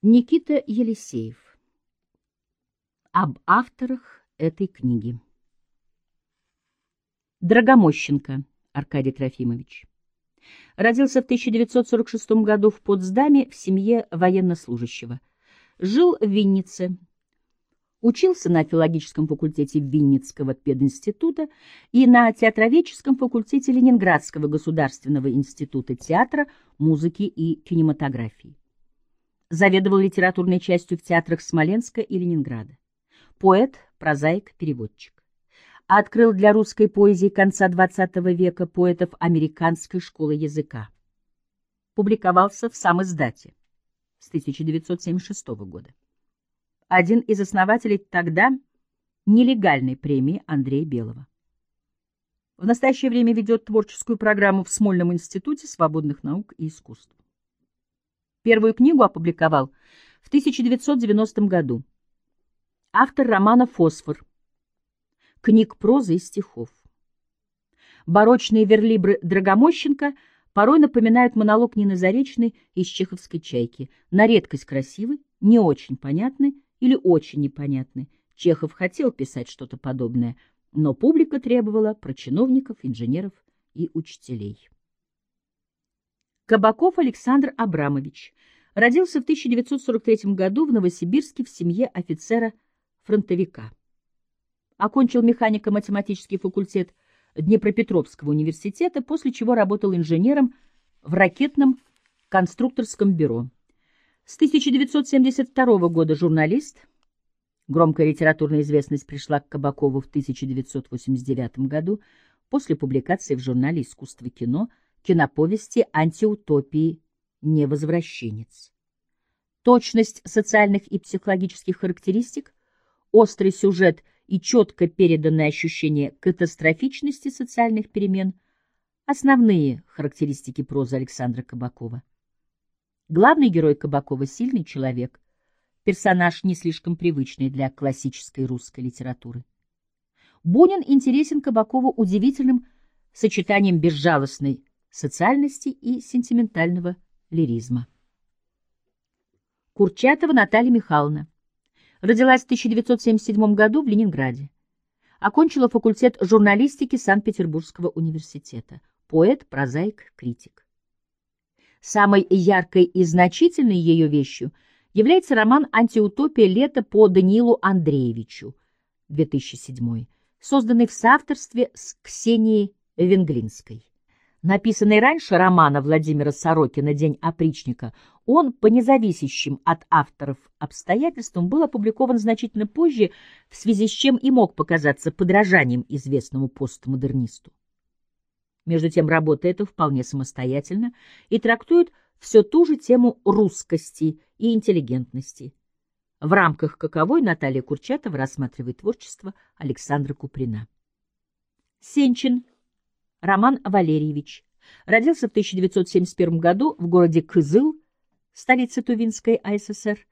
Никита Елисеев. Об авторах этой книги. Драгомощенко Аркадий Трофимович. Родился в 1946 году в Потсдаме в семье военнослужащего. Жил в Виннице. Учился на филологическом факультете Винницкого пединститута и на театроведческом факультете Ленинградского государственного института театра, музыки и кинематографии заведовал литературной частью в театрах Смоленска и Ленинграда. Поэт, прозаик, переводчик. Открыл для русской поэзии конца XX века поэтов американской школы языка. Публиковался в сам издате с 1976 года. Один из основателей тогда нелегальной премии Андрея Белого. В настоящее время ведет творческую программу в Смольном институте свободных наук и искусств. Первую книгу опубликовал в 1990 году. Автор романа «Фосфор», книг прозы и стихов. Барочные верлибры Драгомощенко порой напоминают монолог Нины Заречной из чеховской «Чайки». На редкость красивы, не очень понятны или очень непонятны. Чехов хотел писать что-то подобное, но публика требовала про чиновников, инженеров и учителей. Кабаков Александр Абрамович родился в 1943 году в Новосибирске в семье офицера-фронтовика. Окончил механико-математический факультет Днепропетровского университета, после чего работал инженером в ракетном конструкторском бюро. С 1972 года журналист. Громкая литературная известность пришла к Кабакову в 1989 году после публикации в журнале «Искусство кино» киноповести антиутопии «Невозвращенец». Точность социальных и психологических характеристик, острый сюжет и четко переданное ощущение катастрофичности социальных перемен – основные характеристики прозы Александра Кабакова. Главный герой Кабакова – сильный человек, персонаж не слишком привычный для классической русской литературы. Бунин интересен Кабакову удивительным сочетанием безжалостной социальности и сентиментального лиризма. Курчатова Наталья Михайловна. Родилась в 1977 году в Ленинграде. Окончила факультет журналистики Санкт-Петербургского университета. Поэт, прозаик, критик. Самой яркой и значительной ее вещью является роман «Антиутопия. Лето» по Даниилу Андреевичу, 2007, созданный в соавторстве с Ксенией Венглинской написанный раньше романа Владимира Сорокина «День опричника», он, по независящим от авторов обстоятельствам, был опубликован значительно позже, в связи с чем и мог показаться подражанием известному постмодернисту. Между тем, работа эта вполне самостоятельна и трактует все ту же тему русскости и интеллигентности, в рамках каковой Наталья Курчатова рассматривает творчество Александра Куприна. Сенчин – Роман Валерьевич. Родился в 1971 году в городе Кызыл, столице Тувинской АССР,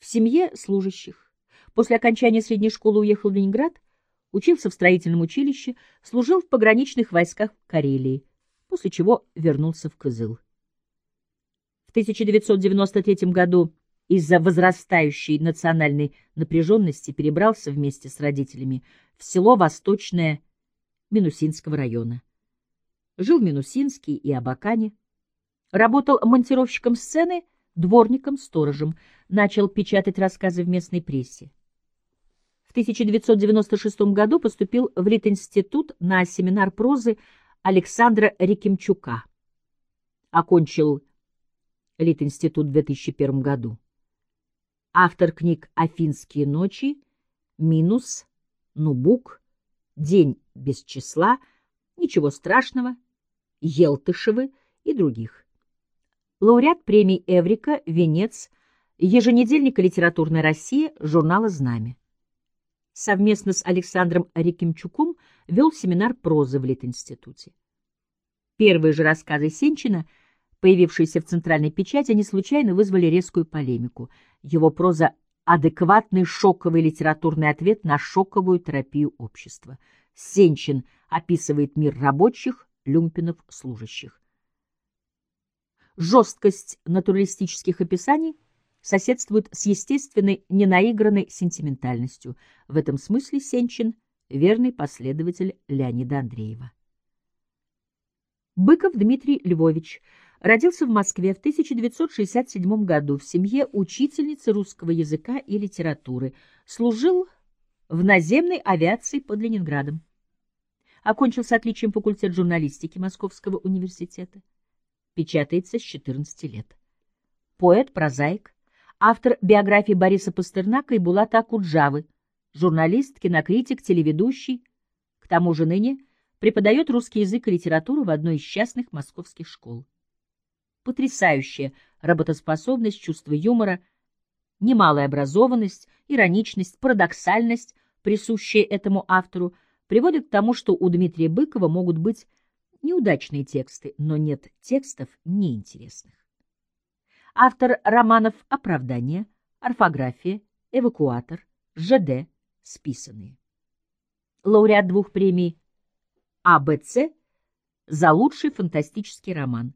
в семье служащих. После окончания средней школы уехал в Ленинград, учился в строительном училище, служил в пограничных войсках Карелии, после чего вернулся в Кызыл. В 1993 году из-за возрастающей национальной напряженности перебрался вместе с родителями в село Восточное Минусинского района. Жил в Минусинске и Абакане. Работал монтировщиком сцены, дворником, сторожем. Начал печатать рассказы в местной прессе. В 1996 году поступил в Литинститут на семинар прозы Александра Рикимчука. Окончил Литинститут в 2001 году. Автор книг «Афинские ночи», «Минус», «Нубук», «День без числа», «Ничего страшного», Елтышевы и других. Лауреат премий «Эврика», «Венец», еженедельника «Литературная Россия», журнала «Знамя». Совместно с Александром Рикимчуком вел семинар прозы в Литинституте. Первые же рассказы Сенчина, появившиеся в центральной печати, не случайно вызвали резкую полемику. Его проза — адекватный шоковый литературный ответ на шоковую терапию общества. Сенчин описывает мир рабочих, люмпинов служащих. Жесткость натуралистических описаний соседствует с естественной, ненаигранной сентиментальностью. В этом смысле Сенчин — верный последователь Леонида Андреева. Быков Дмитрий Львович родился в Москве в 1967 году в семье учительницы русского языка и литературы, служил в наземной авиации под Ленинградом. Окончил с отличием факультет журналистики Московского университета. Печатается с 14 лет. Поэт, прозаик, автор биографии Бориса Пастернака и Булата Акуджавы, журналист, кинокритик, телеведущий, к тому же ныне преподает русский язык и литературу в одной из частных московских школ. Потрясающая работоспособность, чувство юмора, немалая образованность, ироничность, парадоксальность, присущие этому автору, приводят к тому, что у Дмитрия Быкова могут быть неудачные тексты, но нет текстов неинтересных. Автор романов «Оправдание», «Орфография», «Эвакуатор», «ЖД», «Списанные». Лауреат двух премий АБЦ за лучший фантастический роман,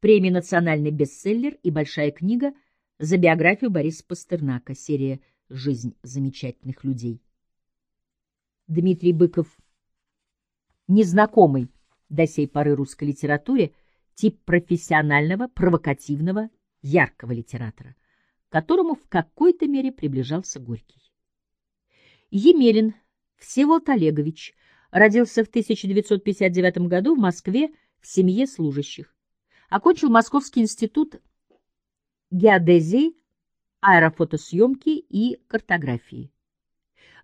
премия «Национальный бестселлер» и большая книга за биографию Бориса Пастернака, серия «Жизнь замечательных людей». Дмитрий Быков, незнакомый до сей поры русской литературе, тип профессионального, провокативного, яркого литератора, к которому в какой-то мере приближался Горький. Емелин Всеволод Олегович родился в 1959 году в Москве в семье служащих. Окончил Московский институт геодезии, аэрофотосъемки и картографии.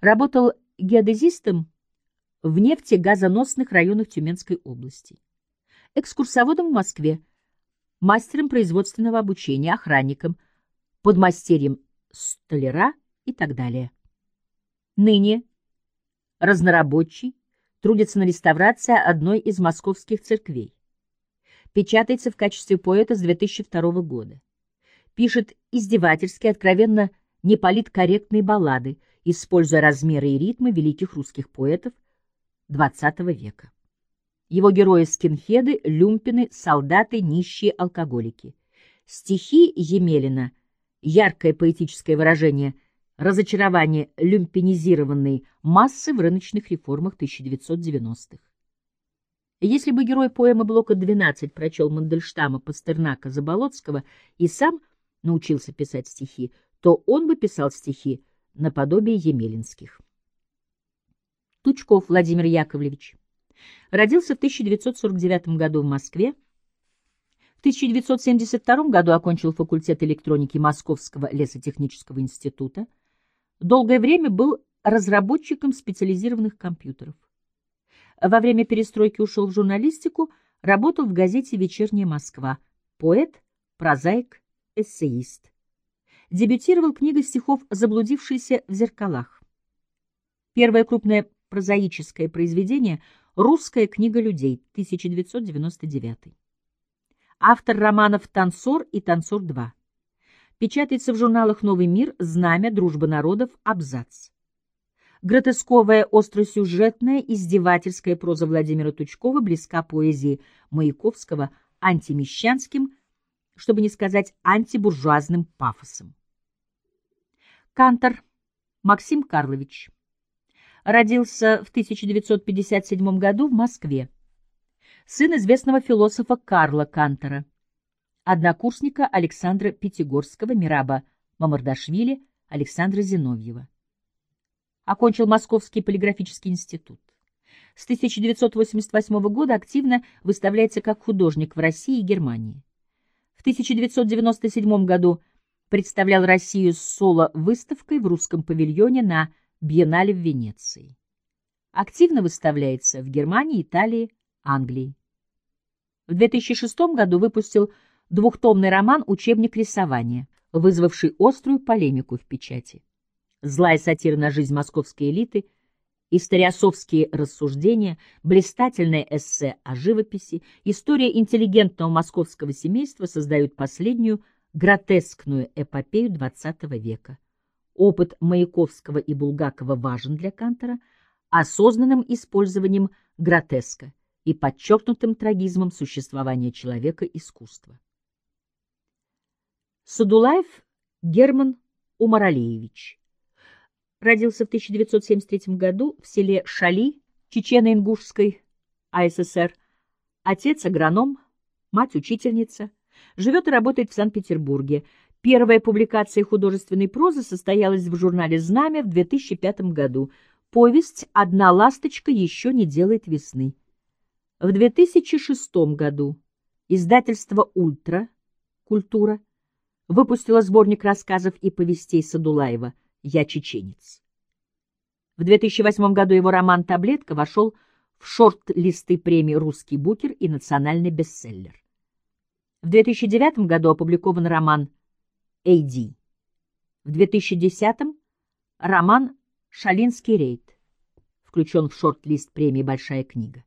Работал геодезистом в нефтегазоносных районах Тюменской области. Экскурсоводом в Москве, мастером производственного обучения, охранником, подмастерьем столяра и так далее. Ныне разнорабочий, трудится на реставрации одной из московских церквей. Печатается в качестве поэта с 2002 года. Пишет издевательские, откровенно неполиткорректные баллады, используя размеры и ритмы великих русских поэтов XX века. Его герои — скинхеды, люмпины, солдаты, нищие, алкоголики. Стихи Емелина — яркое поэтическое выражение — разочарование люмпинизированной массы в рыночных реформах 1990-х. Если бы герой поэмы блока 12 прочел Мандельштама, Пастернака, Заболоцкого и сам научился писать стихи, то он бы писал стихи наподобие емелинских. Тучков Владимир Яковлевич родился в 1949 году в Москве, в 1972 году окончил факультет электроники Московского лесотехнического института, Долгое время был разработчиком специализированных компьютеров. Во время перестройки ушел в журналистику, работал в газете «Вечерняя Москва», поэт, прозаик, эссеист. Дебютировал книгой стихов «Заблудившийся в зеркалах». Первое крупное прозаическое произведение «Русская книга людей», 1999. Автор романов «Танцор» и «Танцор-2». Печатается в журналах «Новый мир», «Знамя», «Дружба народов», «Абзац». Гротесковая, остросюжетная, издевательская проза Владимира Тучкова близка поэзии Маяковского антимещанским, чтобы не сказать антибуржуазным пафосом. Кантор Максим Карлович родился в 1957 году в Москве. Сын известного философа Карла Кантора однокурсника Александра Пятигорского, Мираба Мамардашвили, Александра Зиновьева. Окончил Московский полиграфический институт. С 1988 года активно выставляется как художник в России и Германии. В 1997 году представлял Россию с соло-выставкой в русском павильоне на Биеннале в Венеции. Активно выставляется в Германии, Италии, Англии. В 2006 году выпустил двухтомный роман «Учебник рисования», вызвавший острую полемику в печати. Злая сатира на жизнь московской элиты, историосовские рассуждения, блистательное эссе о живописи, история интеллигентного московского семейства создают последнюю гротескную эпопею XX века. Опыт Маяковского и Булгакова важен для Кантера осознанным использованием гротеска и подчеркнутым трагизмом существования человека искусства. Садулаев Герман Умаралеевич. Родился в 1973 году в селе Шали, Чечено-Ингушской АССР. Отец – агроном, мать – учительница. Живет и работает в Санкт-Петербурге. Первая публикация художественной прозы состоялась в журнале «Знамя» в 2005 году. Повесть «Одна ласточка еще не делает весны». В 2006 году издательство «Ультра» «Культура» выпустило сборник рассказов и повестей Садулаева «Я чеченец». В 2008 году его роман «Таблетка» вошел в шорт-листы премии «Русский букер» и национальный бестселлер. В 2009 году опубликован роман «Эйди». В 2010 роман «Шалинский рейд» включен в шорт-лист премии «Большая книга».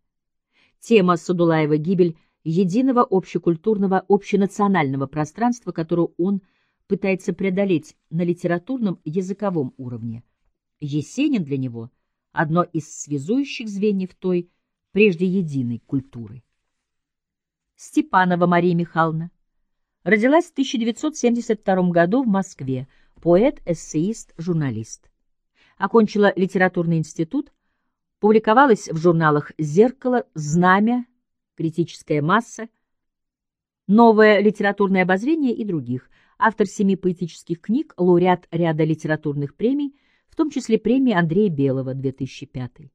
Тема Садулаева «Гибель единого общекультурного, общенационального пространства, которое он пытается преодолеть на литературном языковом уровне. Есенин для него – одно из связующих звеньев той, прежде единой культуры. Степанова Мария Михайловна родилась в 1972 году в Москве, поэт, эссеист, журналист. Окончила литературный институт, публиковалась в журналах «Зеркало», «Знамя», «Критическая масса», «Новое литературное обозрение» и других. Автор семи поэтических книг, лауреат ряда литературных премий, в том числе премии Андрея Белого 2005.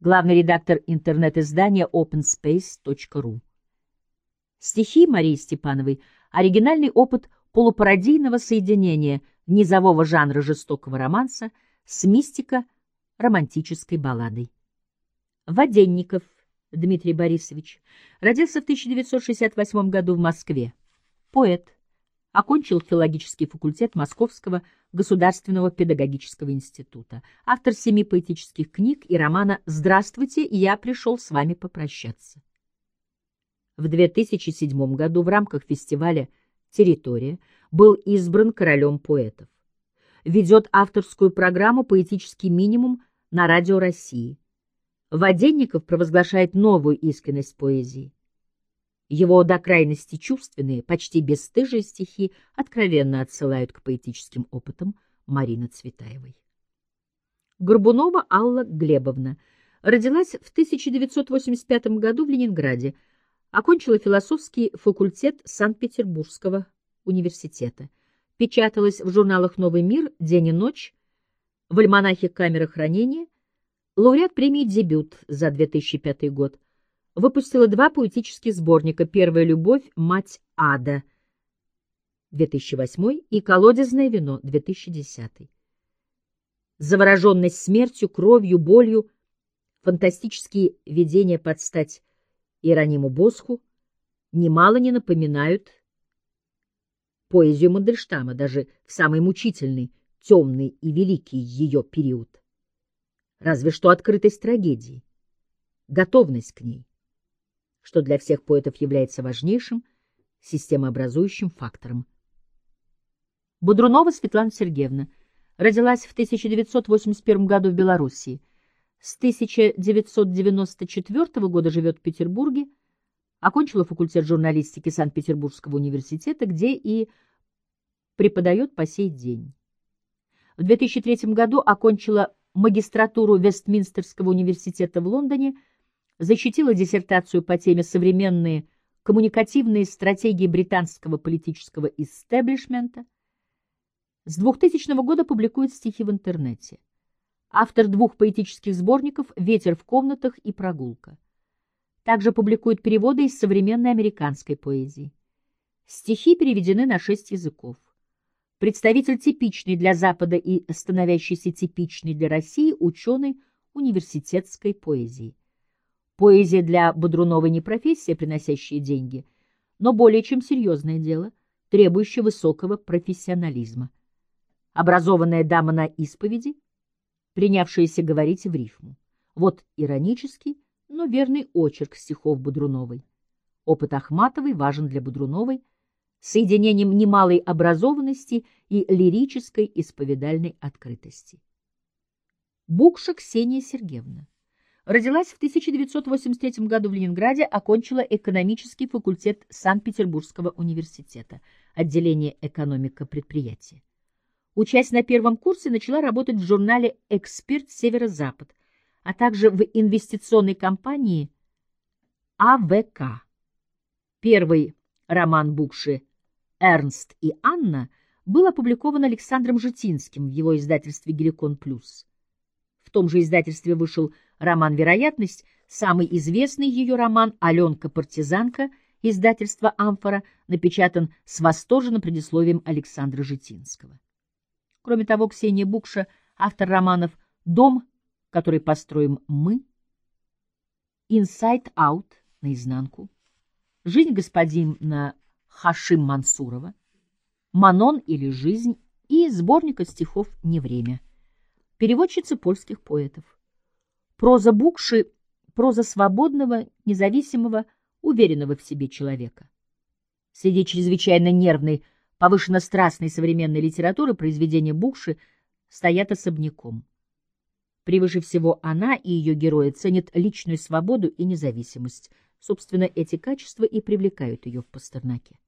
Главный редактор интернет-издания openspace.ru. Стихи Марии Степановой – оригинальный опыт полупародийного соединения низового жанра жестокого романса с мистико-романтической балладой. Воденников Дмитрий Борисович родился в 1968 году в Москве. Поэт. Окончил филологический факультет Московского государственного педагогического института. Автор семи поэтических книг и романа «Здравствуйте, я пришел с вами попрощаться». В 2007 году в рамках фестиваля «Территория» был избран королем поэтов. Ведет авторскую программу «Поэтический минимум» на Радио России. Воденников провозглашает новую искренность поэзии. Его до крайности чувственные, почти бесстыжие стихи откровенно отсылают к поэтическим опытам Марины Цветаевой. Горбунова Алла Глебовна родилась в 1985 году в Ленинграде, окончила философский факультет Санкт-Петербургского университета, печаталась в журналах «Новый мир», «День и ночь», в альманахе «Камера хранения», лауреат премии «Дебют» за 2005 год, выпустила два поэтических сборника «Первая любовь. Мать ада» 2008 и «Колодезное вино» 2010. Завороженность смертью, кровью, болью, фантастические видения под стать Иерониму Босху немало не напоминают поэзию Мандельштама, даже в самый мучительный, темный и великий ее период. Разве что открытость трагедии, готовность к ней что для всех поэтов является важнейшим системообразующим фактором. Бодрунова Светлана Сергеевна родилась в 1981 году в Белоруссии. С 1994 года живет в Петербурге, окончила факультет журналистики Санкт-Петербургского университета, где и преподает по сей день. В 2003 году окончила магистратуру Вестминстерского университета в Лондоне – защитила диссертацию по теме «Современные коммуникативные стратегии британского политического истеблишмента». С 2000 года публикует стихи в интернете. Автор двух поэтических сборников «Ветер в комнатах» и «Прогулка». Также публикует переводы из современной американской поэзии. Стихи переведены на шесть языков. Представитель типичный для Запада и становящийся типичный для России ученый университетской поэзии. Поэзия для Бодруновой не профессия, приносящая деньги, но более чем серьезное дело, требующее высокого профессионализма. Образованная дама на исповеди, принявшаяся говорить в рифму. Вот иронический, но верный очерк стихов Бодруновой. Опыт Ахматовой важен для Бодруновой соединением немалой образованности и лирической исповедальной открытости. Букша Ксения Сергеевна Родилась в 1983 году в Ленинграде, окончила экономический факультет Санкт-Петербургского университета, отделение экономика предприятия. Учась на первом курсе, начала работать в журнале «Эксперт Северо-Запад», а также в инвестиционной компании АВК. Первый роман Букши «Эрнст и Анна» был опубликован Александром Житинским в его издательстве «Геликон плюс». В том же издательстве вышел роман «Вероятность», самый известный ее роман «Аленка-партизанка» издательства «Амфора» напечатан с восторженным предисловием Александра Житинского. Кроме того, Ксения Букша — автор романов «Дом, который построим мы», «Inside Out» наизнанку, «Жизнь господина Хашим Мансурова», «Манон или жизнь» и сборника стихов «Не время», переводчица польских поэтов. Проза Букши — проза свободного, независимого, уверенного в себе человека. Среди чрезвычайно нервной, повышенно страстной современной литературы произведения Букши стоят особняком. Превыше всего она и ее герои ценят личную свободу и независимость. Собственно, эти качества и привлекают ее в Пастернаке.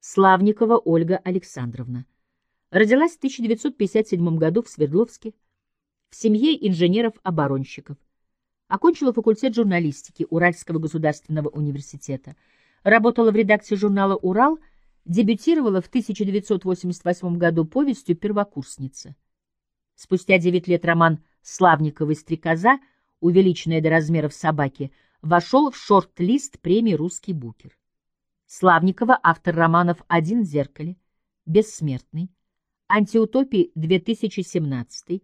Славникова Ольга Александровна. Родилась в 1957 году в Свердловске в семье инженеров-оборонщиков. Окончила факультет журналистики Уральского государственного университета. Работала в редакции журнала «Урал», дебютировала в 1988 году повестью «Первокурсница». Спустя 9 лет роман Славниковой «Стрекоза», увеличенная до размеров собаки, вошел в шорт-лист премии «Русский букер». Славникова — автор романов «Один в зеркале», «Бессмертный», «Антиутопии 2017»,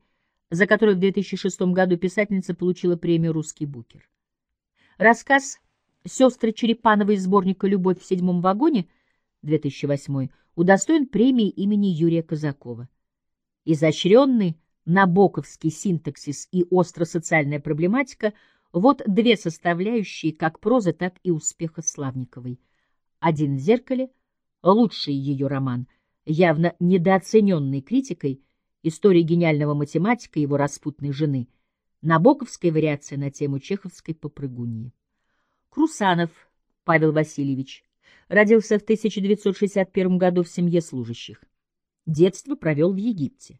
за который в 2006 году писательница получила премию «Русский букер». Рассказ «Сестры Черепановой» из сборника «Любовь в седьмом вагоне» 2008 удостоен премии имени Юрия Казакова. Изощренный набоковский синтаксис и остро-социальная проблематика – вот две составляющие как прозы, так и успеха Славниковой. «Один в зеркале» — лучший ее роман, явно недооцененный критикой, история гениального математика и его распутной жены, набоковская вариация на тему чеховской попрыгуньи. Крусанов Павел Васильевич родился в 1961 году в семье служащих. Детство провел в Египте.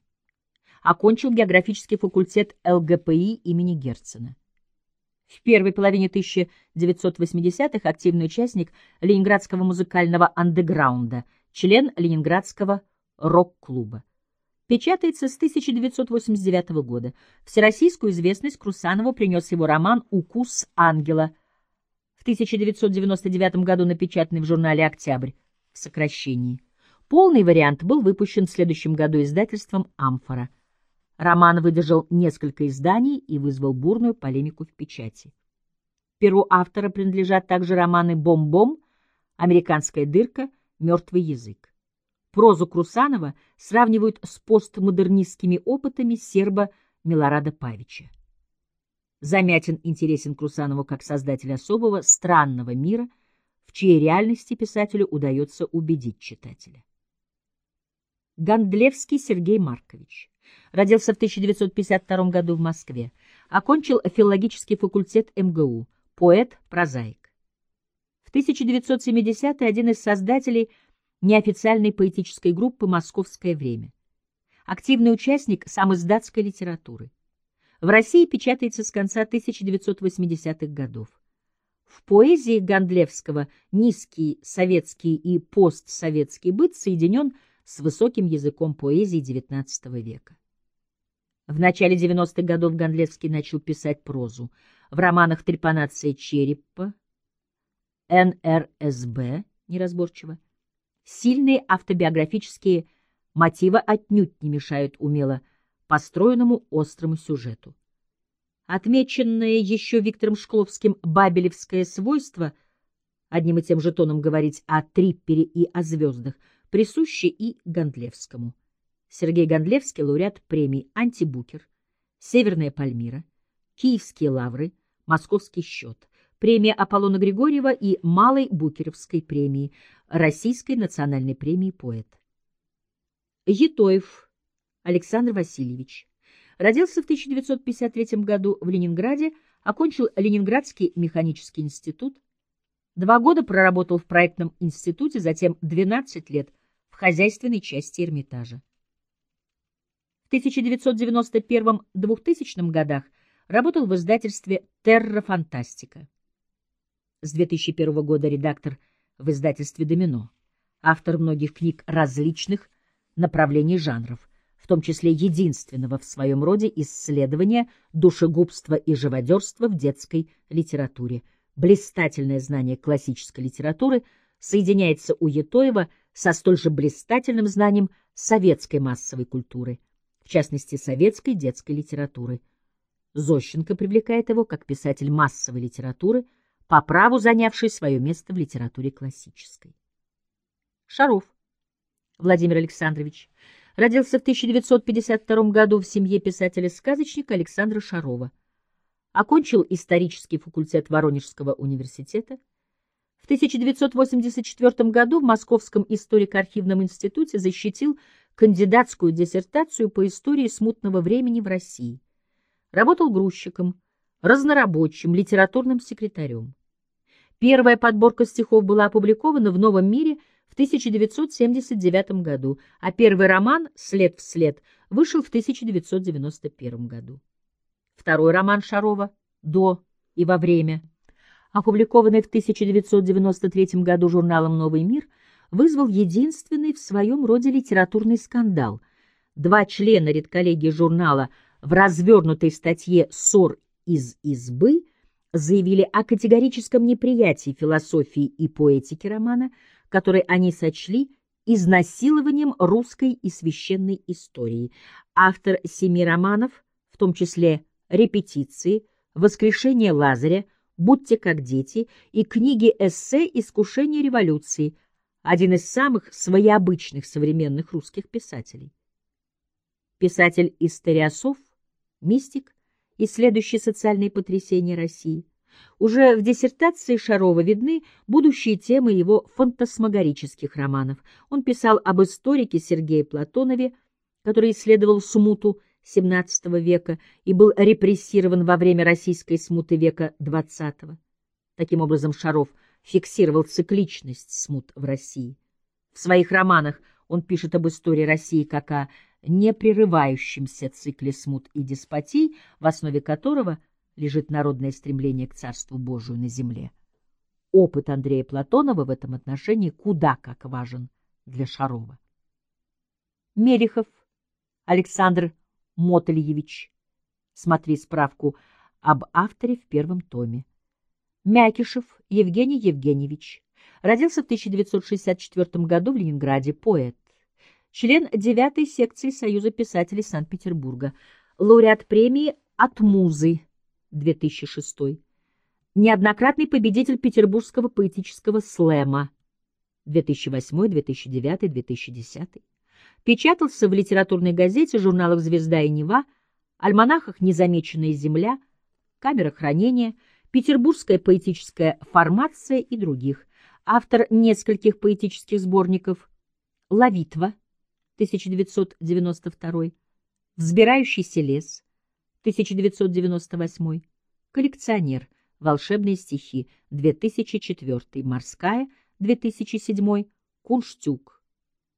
Окончил географический факультет ЛГПИ имени Герцена. В первой половине 1980-х активный участник Ленинградского музыкального андеграунда, член Ленинградского рок-клуба. Печатается с 1989 года. Всероссийскую известность Крусанову принес его роман «Укус ангела», 1999 году напечатанный в журнале «Октябрь» в сокращении. Полный вариант был выпущен в следующем году издательством «Амфора». Роман выдержал несколько изданий и вызвал бурную полемику в печати. Перу автора принадлежат также романы «Бом-бом», «Американская дырка», «Мертвый язык». Прозу Крусанова сравнивают с постмодернистскими опытами серба Милорада Павича. Замятин интересен Крусанову как создатель особого, странного мира, в чьей реальности писателю удается убедить читателя. Гондлевский Сергей Маркович. Родился в 1952 году в Москве. Окончил филологический факультет МГУ. Поэт, прозаик. В 1970-е один из создателей – неофициальной поэтической группы «Московское время». Активный участник самоиздатской литературы. В России печатается с конца 1980-х годов. В поэзии Гондлевского низкий советский и постсоветский быт соединен с высоким языком поэзии XIX века. В начале 90-х годов Гондлевский начал писать прозу. В романах «Трепанация черепа», «НРСБ» неразборчиво, Сильные автобиографические мотивы отнюдь не мешают умело построенному острому сюжету. Отмеченное еще Виктором Шкловским бабелевское свойство, одним и тем же тоном говорить о триппере и о звездах, присуще и Гондлевскому. Сергей Гондлевский, лауреат премий «Антибукер», «Северная Пальмира», «Киевские лавры», «Московский счет», премия Аполлона Григорьева и Малой Букеровской премии, Российской национальной премии поэт. Етоев Александр Васильевич Родился в 1953 году в Ленинграде, окончил Ленинградский механический институт. Два года проработал в проектном институте, затем 12 лет в хозяйственной части Эрмитажа. В 1991-2000 годах работал в издательстве «Терра Фантастика». С 2001 года редактор в издательстве «Домино», автор многих книг различных направлений жанров, в том числе единственного в своем роде исследования душегубства и живодерства в детской литературе. Блистательное знание классической литературы соединяется у Етоева со столь же блистательным знанием советской массовой культуры, в частности, советской детской литературы. Зощенко привлекает его как писатель массовой литературы, по праву занявший свое место в литературе классической. Шаров Владимир Александрович родился в 1952 году в семье писателя-сказочника Александра Шарова. Окончил исторический факультет Воронежского университета. В 1984 году в Московском историко-архивном институте защитил кандидатскую диссертацию по истории смутного времени в России. Работал грузчиком, разнорабочим, литературным секретарем. Первая подборка стихов была опубликована в «Новом мире» в 1979 году, а первый роман «След в след» вышел в 1991 году. Второй роман Шарова «До и во время», опубликованный в 1993 году журналом «Новый мир», вызвал единственный в своем роде литературный скандал. Два члена редколлегии журнала – в развернутой статье «Ссор из избы» заявили о категорическом неприятии философии и поэтики романа, который они сочли изнасилованием русской и священной истории. Автор семи романов, в том числе «Репетиции», «Воскрешение Лазаря», «Будьте как дети» и книги-эссе «Искушение революции», один из самых своеобычных современных русских писателей. Писатель-историософ мистик, исследующий социальные потрясения России. Уже в диссертации Шарова видны будущие темы его фантасмагорических романов. Он писал об историке Сергее Платонове, который исследовал смуту XVII века и был репрессирован во время российской смуты века XX. Таким образом, Шаров фиксировал цикличность смут в России. В своих романах он пишет об истории России как о непрерывающемся цикле смут и деспотий, в основе которого лежит народное стремление к Царству Божию на земле. Опыт Андрея Платонова в этом отношении куда как важен для Шарова. Мелихов Александр Мотольевич. Смотри справку об авторе в первом томе. Мякишев Евгений Евгеньевич. Родился в 1964 году в Ленинграде, поэт член девятой секции Союза писателей Санкт-Петербурга, лауреат премии «От музы» 2006, неоднократный победитель Петербургского поэтического слэма 2008, 2009, 2010. Печатался в литературной газете, журналах «Звезда» и «Нева», альманахах «Незамеченная земля», «Камера хранения», «Петербургская поэтическая формация» и других. Автор нескольких поэтических сборников «Лавитва», 1992, «Взбирающийся лес», 1998, «Коллекционер», «Волшебные стихи», 2004, «Морская», 2007, «Кунштюк»,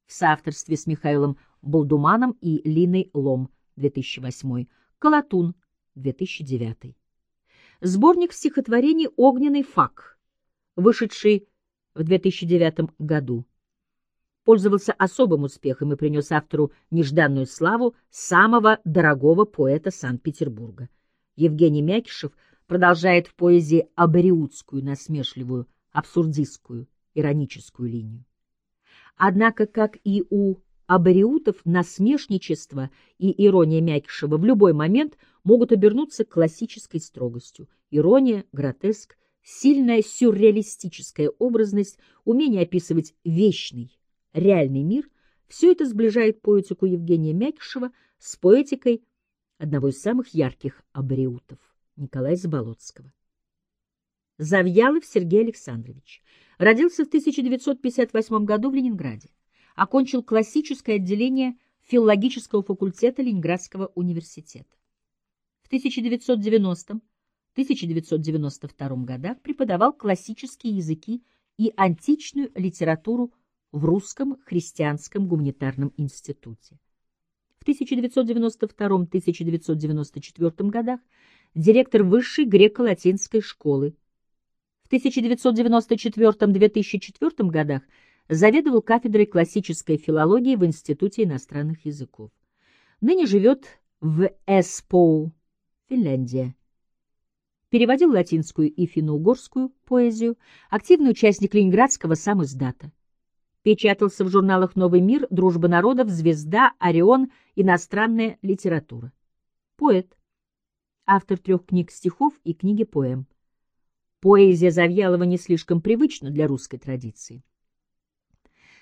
в соавторстве с Михаилом Болдуманом и Линой Лом, 2008, «Колотун», 2009. Сборник стихотворений «Огненный фак», вышедший в 2009 году пользовался особым успехом и принес автору нежданную славу самого дорогого поэта Санкт-Петербурга. Евгений Мякишев продолжает в поэзии абориутскую, насмешливую, абсурдистскую, ироническую линию. Однако, как и у абориутов, насмешничество и ирония Мякишева в любой момент могут обернуться классической строгостью. Ирония, гротеск, сильная сюрреалистическая образность, умение описывать вечный, реальный мир, все это сближает поэтику Евгения Мякишева с поэтикой одного из самых ярких абриутов Николая Заболоцкого. Завьялов Сергей Александрович родился в 1958 году в Ленинграде. Окончил классическое отделение филологического факультета Ленинградского университета. В 1990-1992 годах преподавал классические языки и античную литературу в Русском христианском гуманитарном институте. В 1992-1994 годах директор Высшей греко-латинской школы. В 1994-2004 годах заведовал кафедрой классической филологии в Институте иностранных языков. Ныне живет в Эспоу, Финляндия. Переводил латинскую и финно-угорскую поэзию, активный участник ленинградского самоиздата. Печатался в журналах «Новый мир», «Дружба народов», «Звезда», «Орион», «Иностранная литература». Поэт. Автор трех книг стихов и книги поэм. Поэзия Завьялова не слишком привычна для русской традиции.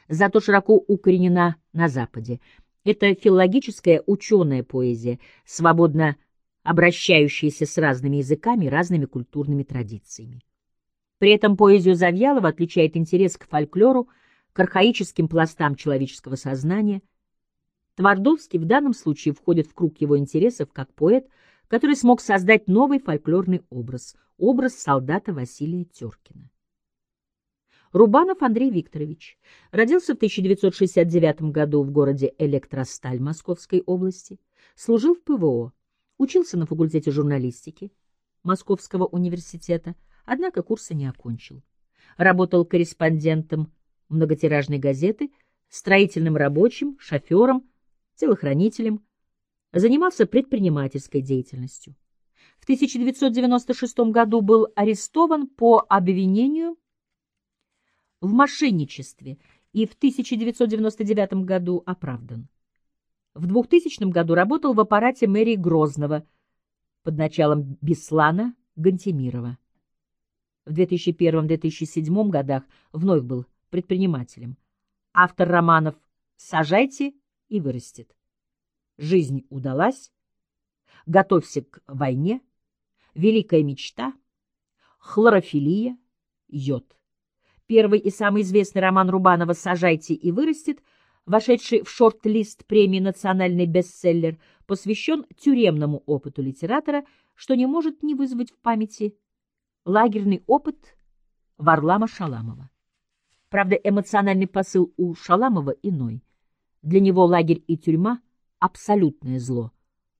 Зато широко укоренена на Западе. Это филологическая ученая поэзия, свободно обращающаяся с разными языками, разными культурными традициями. При этом поэзию Завьялова отличает интерес к фольклору, к архаическим пластам человеческого сознания. Твардовский в данном случае входит в круг его интересов как поэт, который смог создать новый фольклорный образ – образ солдата Василия Теркина. Рубанов Андрей Викторович родился в 1969 году в городе Электросталь Московской области, служил в ПВО, учился на факультете журналистики Московского университета, однако курса не окончил. Работал корреспондентом многотиражной газеты, строительным рабочим, шофером, телохранителем, занимался предпринимательской деятельностью. В 1996 году был арестован по обвинению в мошенничестве и в 1999 году оправдан. В 2000 году работал в аппарате мэрии Грозного под началом Беслана Гантемирова. В 2001-2007 годах вновь был предпринимателем. Автор романов «Сажайте и вырастет». «Жизнь удалась», «Готовься к войне», «Великая мечта», «Хлорофилия», «Йод». Первый и самый известный роман Рубанова «Сажайте и вырастет», вошедший в шорт-лист премии «Национальный бестселлер», посвящен тюремному опыту литератора, что не может не вызвать в памяти лагерный опыт Варлама Шаламова. Правда, эмоциональный посыл у Шаламова иной. Для него лагерь и тюрьма — абсолютное зло,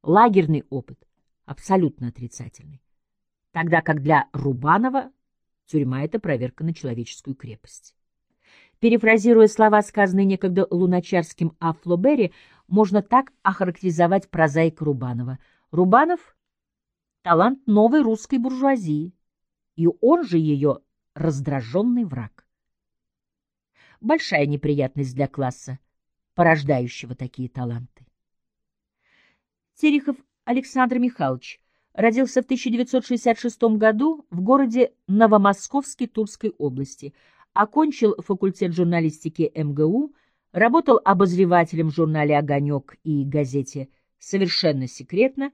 лагерный опыт — абсолютно отрицательный. Тогда как для Рубанова тюрьма — это проверка на человеческую крепость. Перефразируя слова, сказанные некогда луначарским о Флобере, можно так охарактеризовать прозаика Рубанова. Рубанов — талант новой русской буржуазии, и он же ее раздраженный враг большая неприятность для класса, порождающего такие таланты. Терехов Александр Михайлович родился в 1966 году в городе Новомосковске Тульской области, окончил факультет журналистики МГУ, работал обозревателем в журнале «Огонек» и газете «Совершенно секретно»,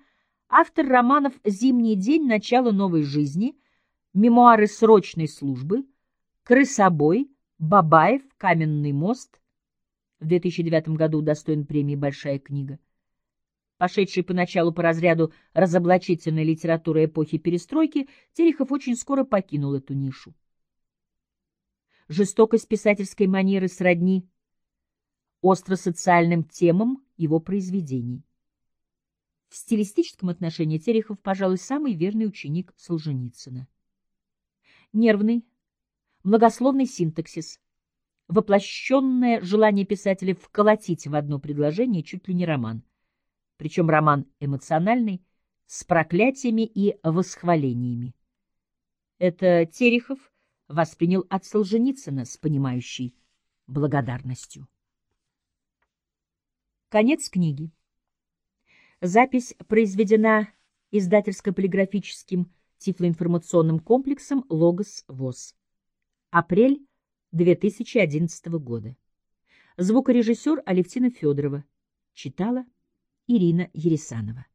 автор романов «Зимний день. Начало новой жизни», мемуары срочной службы, «Крысобой», Бабаев, Каменный мост. В 2009 году удостоен премии «Большая книга». Пошедший поначалу по разряду разоблачительной литературы эпохи перестройки, Терехов очень скоро покинул эту нишу. Жестокость писательской манеры сродни остро-социальным темам его произведений. В стилистическом отношении Терехов, пожалуй, самый верный ученик Солженицына. Нервный, многословный синтаксис, воплощенное желание писателя вколотить в одно предложение чуть ли не роман. Причем роман эмоциональный, с проклятиями и восхвалениями. Это Терехов воспринял от Солженицына с понимающей благодарностью. Конец книги. Запись произведена издательско-полиграфическим тифлоинформационным комплексом «Логос ВОЗ». Апрель 2011 года. Звукорежиссер Алевтина Федорова. Читала Ирина Ересанова.